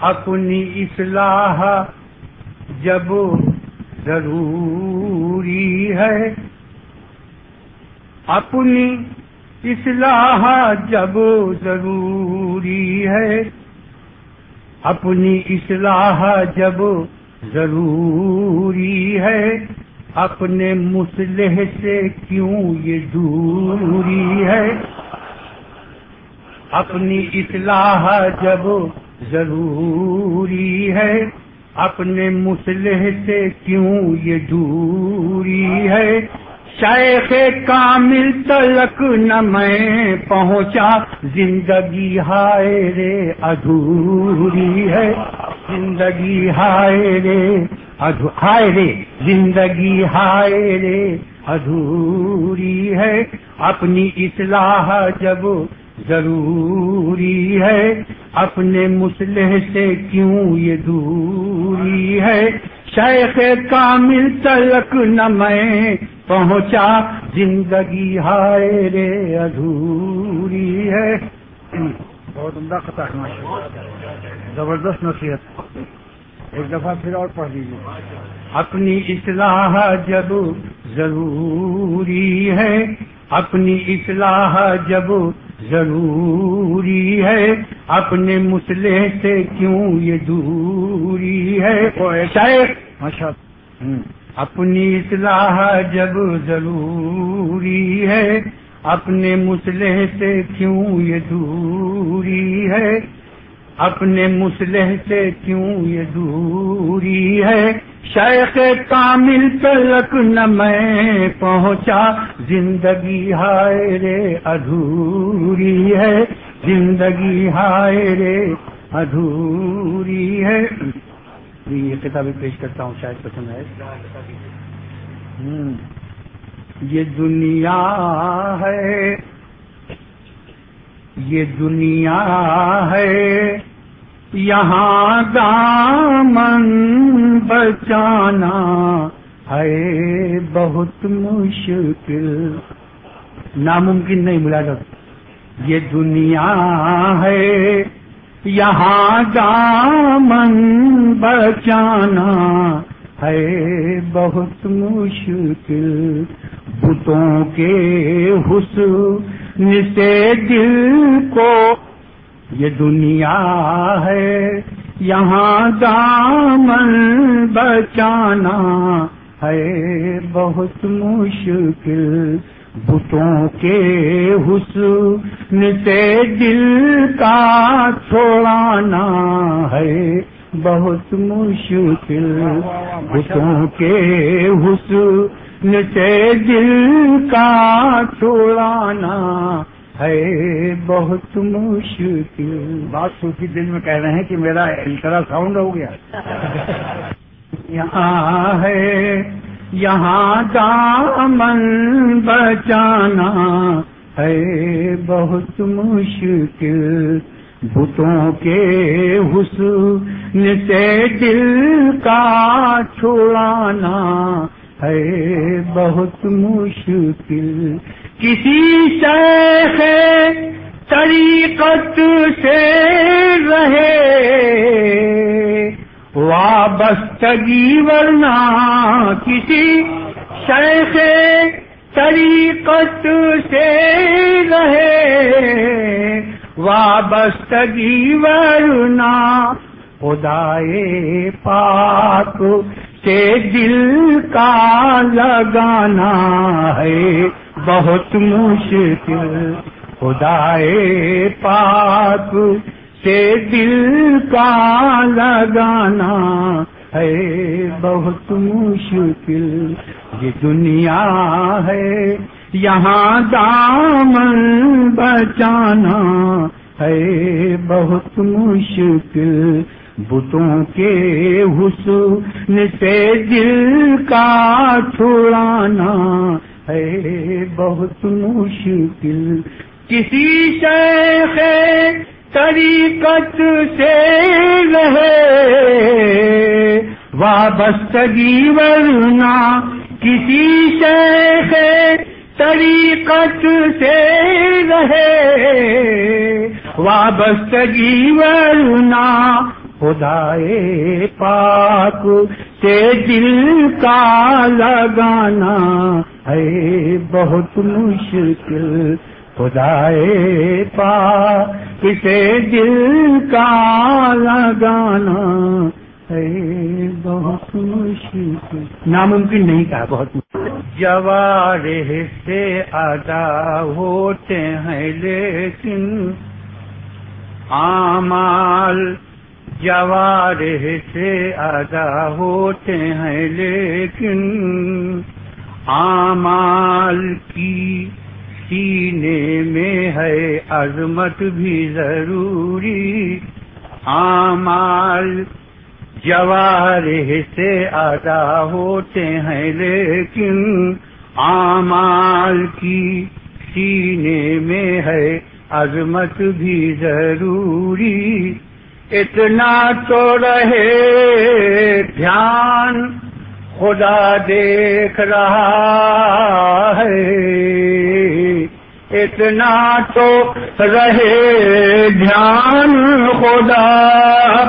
اپنی اصلاح جب ضروری ہے۔ اپنی اصلاح جب ضروری ہے۔ اپنی اصلاح جب ضروری ہے۔ اپنے مسلح سے کیوں یہ دوری ہے؟ اپنی اصلاح جب ضروری ہے اپنے مسلح سے کیوں یہ دوری ہے؟ شیخ کامل تلک نہ میں پہنچا، زندگی ہائے رے ادھوری ہے۔ زندگی ہائے رے ہائے رے زندگی ہائے رے ادھوری ہے۔ اپنی اصلاح جب ضروری ہے اپنے مسلح سے کیوں یہ دوری ہے؟ شیخ کامل تلک نہ میں پہنچا زندگی ہائے رے ادھوری ہے۔ بہت عمدہ خطا زبردست نصیحت۔ ایک دفعہ پھر اور پڑھ لیجیے اپنی اصلاح جب ضروری ہے اپنی اصلاح جب ضروری ہے اپنے مسلح سے کیوں یہ دوری ہے؟ شیخ ماشاء اپنی اصلاح جب ضروری ہے اپنے مسلح سے کیوں یہ دوری ہے؟ اپنے مسلح سے کیوں یہ دوری ہے؟ شیخ کامل تلک نہ میں پہنچا۔ زندگی ہائے رے ادھوری ہے۔ زندگی ہائے رے ادھوری ہے۔ جی، یہ کتابیں پیش کرتا ہوں، شاید پسند ہے یہ دنیا ہے۔ یہ دنیا ہے۔ یہاں دامن بچانا ہے بہت مشکل۔ ناممکن نہیں ملا یہ دنیا ہے۔ یہاں دامن بچانا ہے بہت مشکل۔ بتوں کے حسن سے دل کو یہ دنیا ہے، یہاں دامن بچانا ہے۔ بہت مشکل بتوں کے حسن سے دل کا چھوڑانا ہے۔ بہت مشکل بتوں کے حسن سے دل کا چھوڑانا ہے بہت مشکل۔ بات صوفی دل میں کہہ رہے ہیں کہ میرا الٹرا ساؤنڈ ہو گیا۔ یہاں ہے، یہاں دامن بچانا ہے بہت مشکل۔ بتوں کے حسن سے دل کا چھوڑانا ہے بہت مشکل۔ کسی شیخ طریقت سے رہے۔ وابستگی ورنہ کسی شیخ طریقت سے رہے۔ وابستگی ورنہ خدائے پاک سے دل کا لگانا ہے بہت مشکل۔ خدائے پاک سے دل کا لگانا ہے بہت مشکل۔ یہ دنیا ہے، یہاں دامن بچانا ہے بہت مشکل۔ بتوں کے حسن سے دل کا چھوڑانا ہے بہت مشکل۔ کسی شیخ طریقت سے رہے وابستگی، ورنہ کسی شیخ طریقت سے رہے وابستگی ورنا خدائے پاک سے دل کا لگانا ہے بہت مشکل۔ خدائے پاک سے دل کا لگانا ہے بہت مشکل۔ ناممکن نہیں کہا، بہت مشکل۔ سے ادا ہوتے ہیں لیکن آمال جوارح سے ادا ہوتے ہیں لیکن آمال کی سینے میں ہے عظمت بھی ضروری۔ آمال جوارح سے ادا ہوتے ہیں لیکن آمال کی سینے میں ہے عظمت بھی ضروری۔ اتنا تو رہے دھیان خدا دیکھ رہا ہے۔ اتنا تو رہے دھیان خدا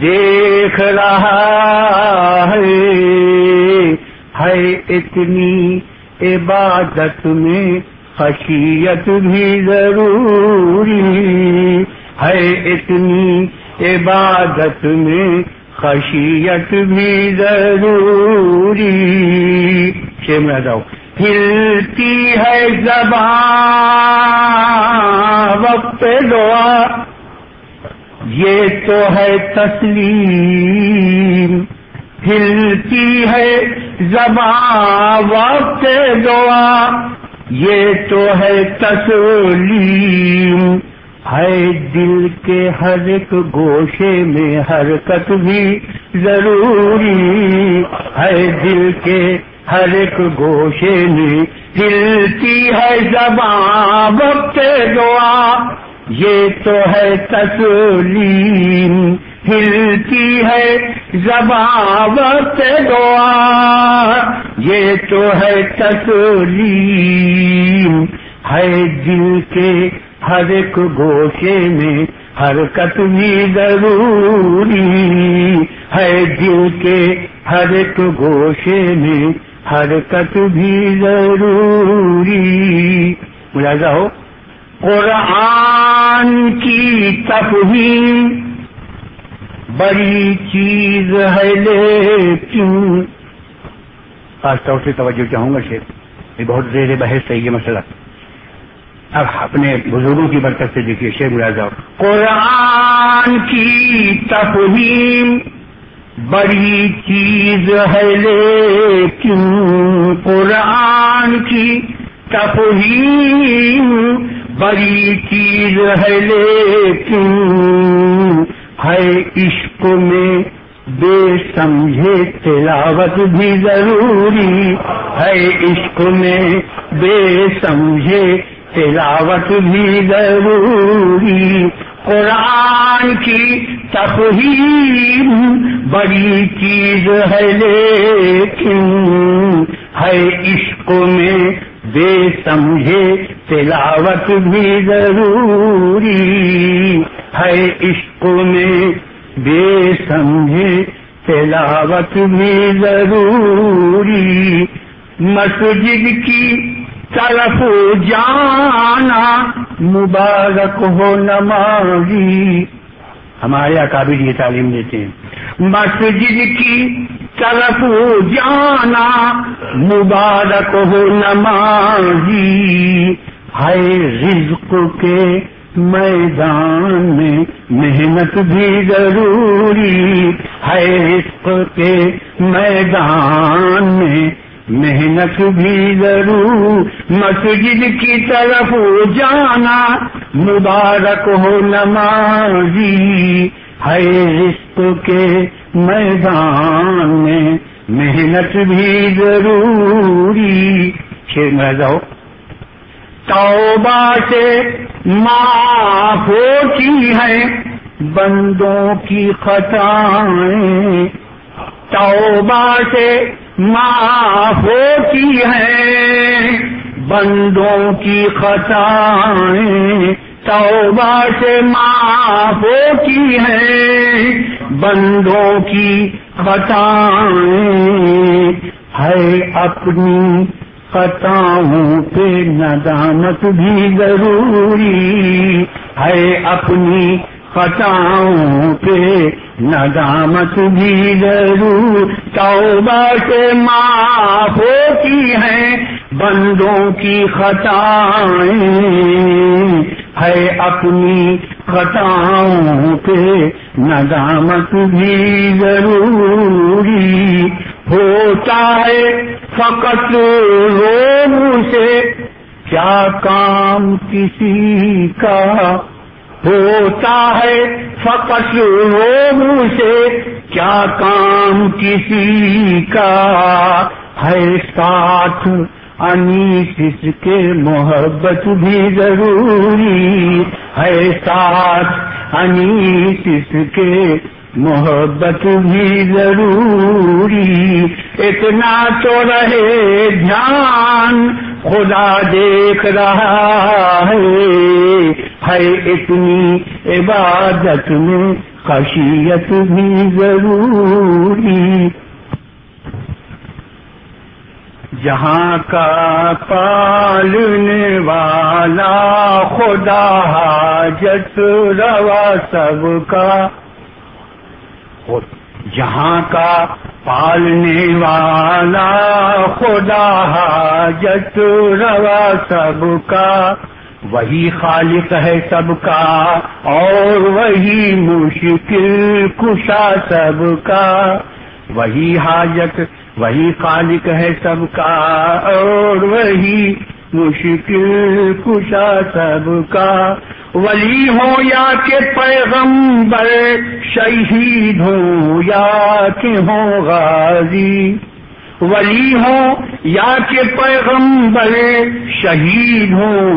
دیکھ رہا ہے۔ ہے اتنی عبادت میں خشیت بھی ضروری۔ ہے اتنی عبادت میں، خشیت بھی ضروری۔ میں جاؤ ہلتی ہے زبان وقت دعا۔ یہ تو ہے تسلیم۔ ہلتی ہے زبان وقت دعا۔ یہ تو ہے تسلیم۔ ہے دل کے ہر ایک گوشے میں حرکت بھی ضروری۔ ہے دل کے ہر ایک گوشے میں ہلتی ہے زبان وقت دعا۔ یہ تو ہے تسلیم۔ ہلتی ہے زبان وقت دعا۔ یہ تو ہے تسلیم۔ ہے دل کے ہر ایک گوشے میں حرکت بھی ضروری ہے۔ دل کے ہر ایک گوشے میں حرکت بھی ضروری۔ ملازہ ہو۔ قرآن کی تفہیم بڑی چیز ہے، لیکن خاص طور سے توجہ چاہوں گا، شیخ؟ یہ بہت زیر بحث ہے یہ مسئلہ۔ اب اپنے بزرگوں کی برکت سے دیکھیے، شیخ ملازہ قرآن کی تفہیم بڑی چیز ہے، لیکن قرآن کی تفہیم بڑی چیز ہے، لیکن ہے عشق میں بے سمجھے تلاوت بھی ضروری ہے۔ عشق میں بے سمجھے تلاوت بھی ضروری۔ قرآن کی تفہیم بڑی چیز ہے، لیکن ہے عشق میں بے سمجھے تلاوت بھی ضروری۔ ہے عشق میں بے سمجھے تلاوت بھی ضروری۔ مسجد کی طرف جانا، مبارک ہو نمازی۔ ہمارے اکابر یہ تعلیم دیتے ہیں۔ مسجد کی طرف جانا، مبارک ہو نمازی۔ ہے رزق کے میدان میں محنت بھی ضروری۔ ہے رزق کے میدان میں محنت بھی ضرور مسجد کی طرف جانا، مبارک ہو نمازی، ہے رزق کے میدان میں محنت بھی ضروری۔ شیر میں جاؤ توبہ سے معاف ہوتی ہے، بندوں کی خطائیں۔ توبہ سے معاف ہوتی ہے بندوں کی خطائیں توبہ سے معاف ہوتی ہے بندوں کی خطائیں۔ ہے اپنی خطاؤں پہ ندامت بھی ضروری، ہے اپنی خطاؤں پہ ندامت بھی ضرور توبہ سے معاف ہوتی ہے بندوں کی خطائیں ہے اپنی خطاؤں پہ ندامت بھی ضروری ہوتا ہے فقط لوگوں سے کیا کام کسی کا ہوتا ہے فقط لوگوں سے۔ کیا کام کسی کا؟ ہے ساتھ انیس کے محبت بھی ضروری۔ ہے ساتھ انیس کے محبت بھی ضروری۔ اتنا تو رہے دھیان خدا دیکھ رہا ہے ہے اتنی عبادت میں خشیت بھی ضروری۔ جہاں کا پالنے والا خدا حاجت روا سب کا جہاں کا پالنے والا خدا حاجت روا سب کا۔ وہی خالق ہے سب کا اور وہی مشکل کشا سب کا۔ وہی حاجت، وہی خالق ہے سب کا اور وہی مشکل کشا سب کا۔ ولی ہو یا کہ پیغمبر، شہید ہو یا کہ ہو غازی۔ ولی ہو یا کہ پیغمبر، شہید ہو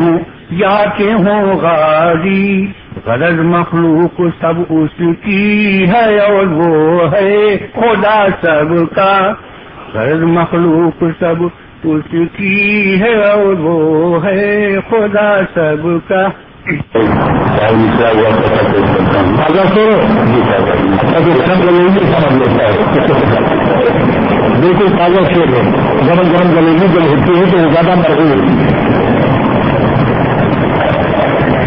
یا کہ ہو غازی۔ غرض مخلوق سب اس کی ہے اور وہ ہے خدا سب کا۔ غرض مخلوق سب اس کی ہے اور وہ ہے خدا سب کا۔ بالکل تازہ شیر ہے۔ گرم گرم گلیگی جب ہوتی ہے تو وہ زیادہ مرغوب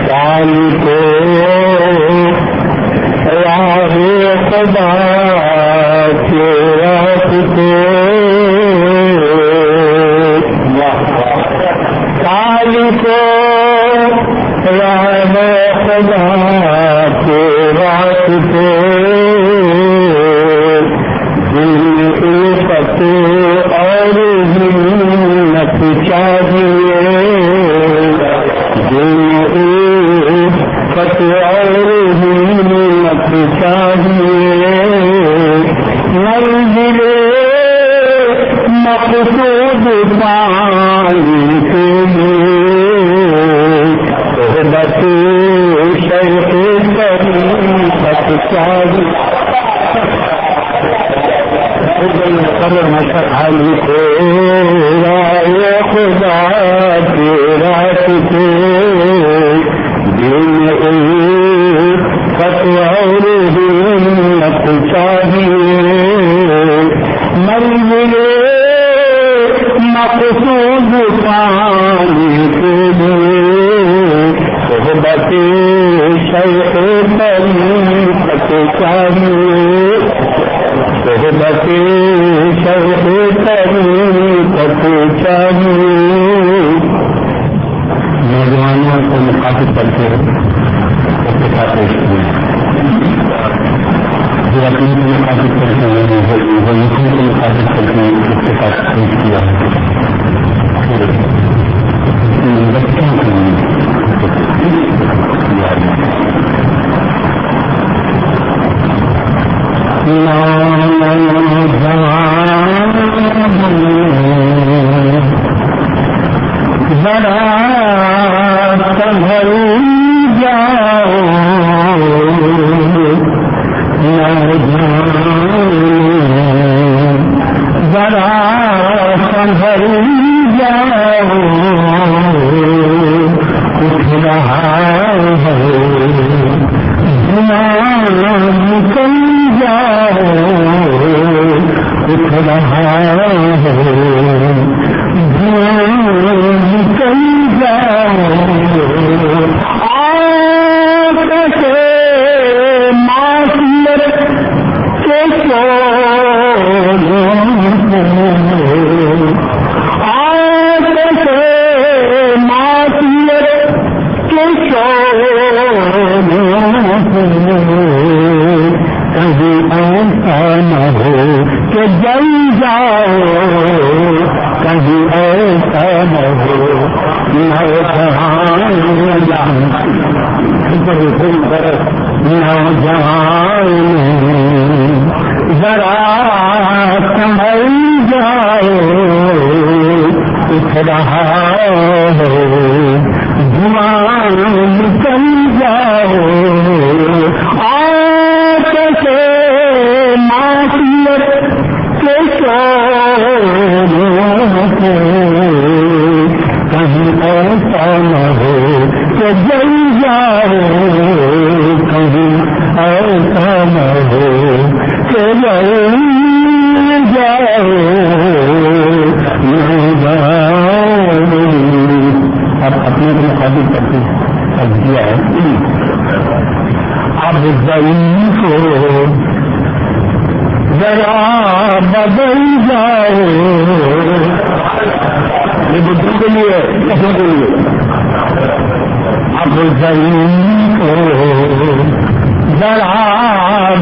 سال کو خدا کری پت چاہیے علی ذرا سنبھل کے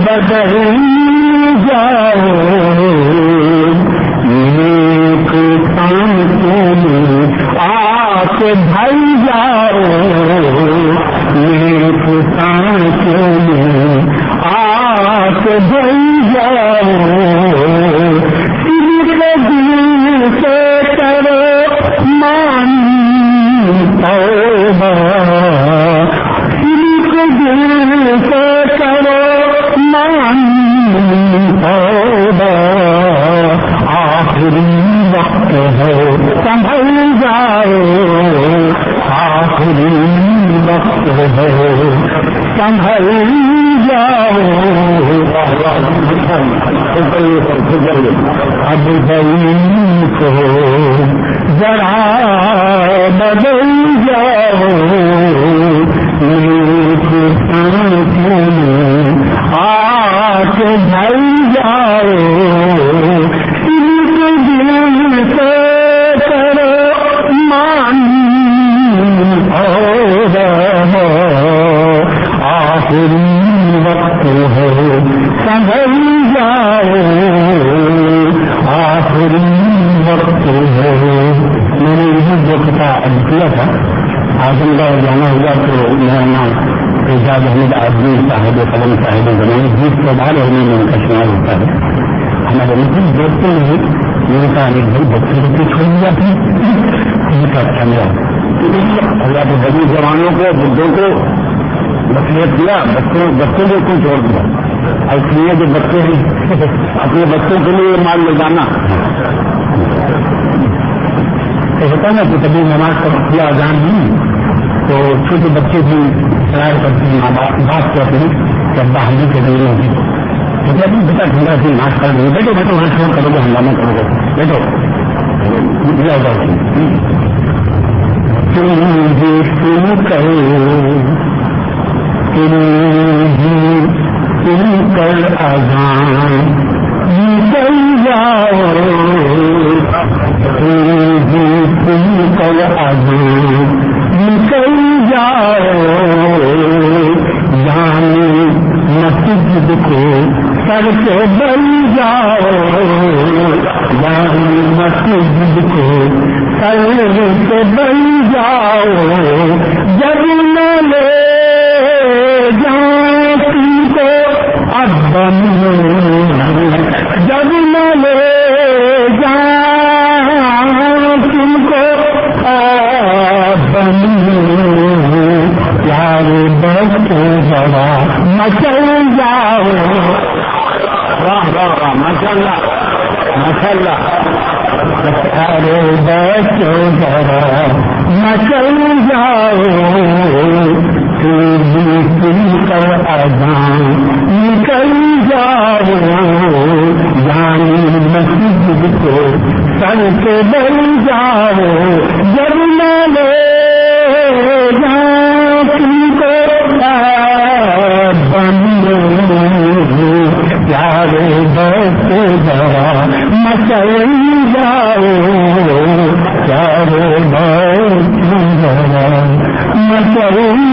بدل سنبھل جاؤ آخری وقت ہے۔ سنبھل جاؤ اب زمین کو ذرا بدل جاؤ۔ وقت ہے جاؤ آخری وقت ہے میں نے یہی جو پتا کیا تھا آزم گڑھ جانا ہوا تو میرا نام اعجاز احمد آدمی صاحب قلم صاحب زمانے جیت کے بعد ہونے میں ان کا شمار ہوتا ہے ہمارے مسلم دوستوں نے میرے کہا ایک بھائی بچے بچے چھوڑ دیا تھا ان کا اچھا اللہ کے بڑی جوانوں کو بڈوں کو نصیحت دیا بچوں بچوں کو کیوں چھوڑ دیا اس لیے جو بچے ہیں اپنے بچوں کے لیے مال لے جانا ہوتا نا کہ کبھی نماز کا کیا اذان نہیں تو چھوٹے بچے بھی شرائر کرتے ہیں بات کرتے ہیں کہ ابا ہم کے لیے نہیں تو کہتے ہیں بیٹا ٹھنڈا سے ناش کر دیں بیٹو بیٹو وہاں چھوڑ کرو گے ہنگامہ کرو گے بیٹو دیا ہوگا تم بھی کرو تم سر جاؤ مسجد سر جاؤ جب نہ لے جب نہ لے تم کو بن پیارے بس کو بڑا مچل جاؤ واہ واہ واہ ماشاء ارے مچل جاؤ سے نکل کر اذان سر کے بل جاؤ جب کو بند پیارے بس جا مسل جاؤ پیارے بس مسل